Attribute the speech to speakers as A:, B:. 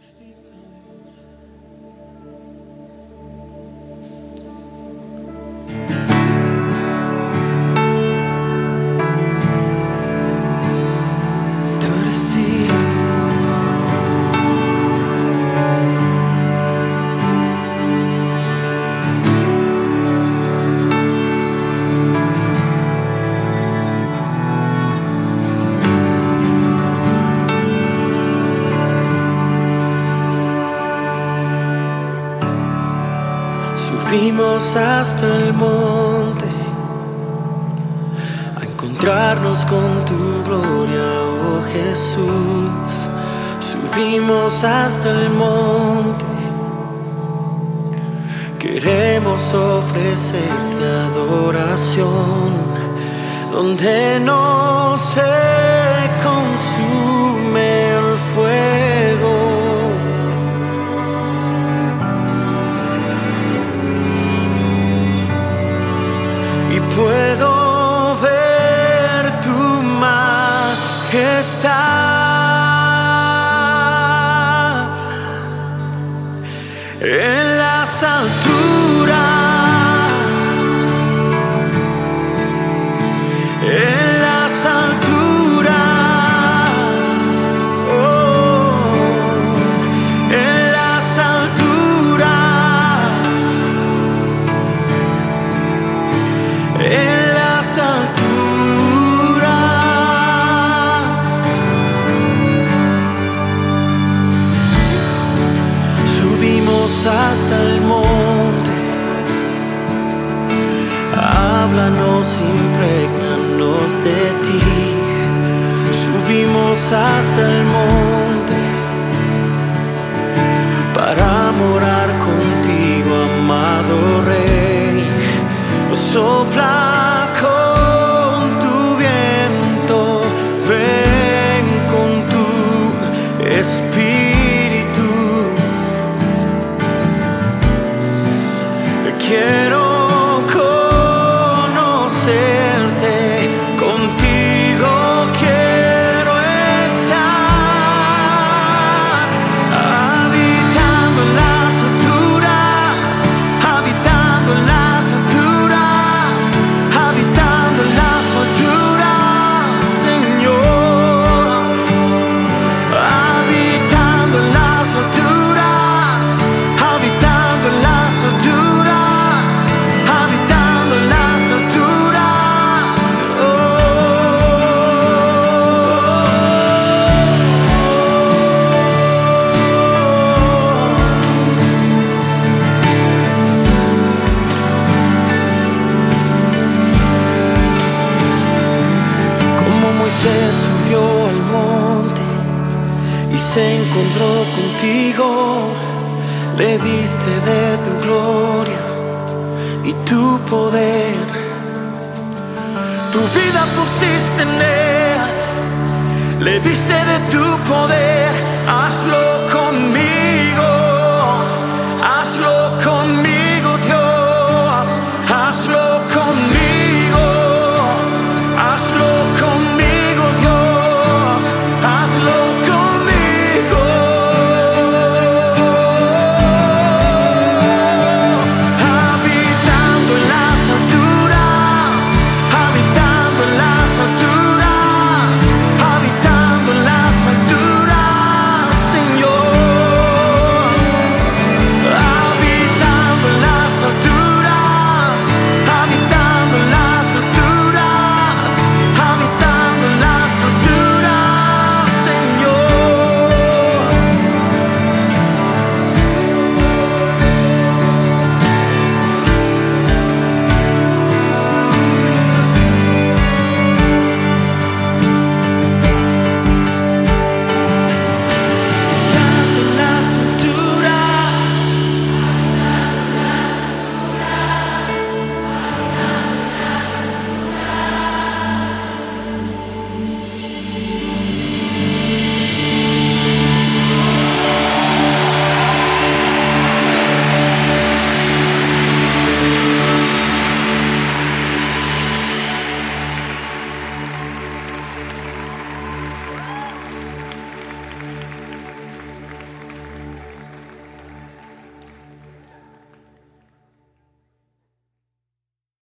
A: Steve. Subimos hasta el monte a encontrarnos con tu gloria, oh Jesús. Subimos hasta el monte, queremos ofrecerte adoración, donde no se puedo ver tu majestad. En las alturas, de. Subimos hasta el monte subió al monte y se encontró contigo, le diste de tu gloria y tu poder. Tu vida pusiste en él, le diste de tu poder, hazlo.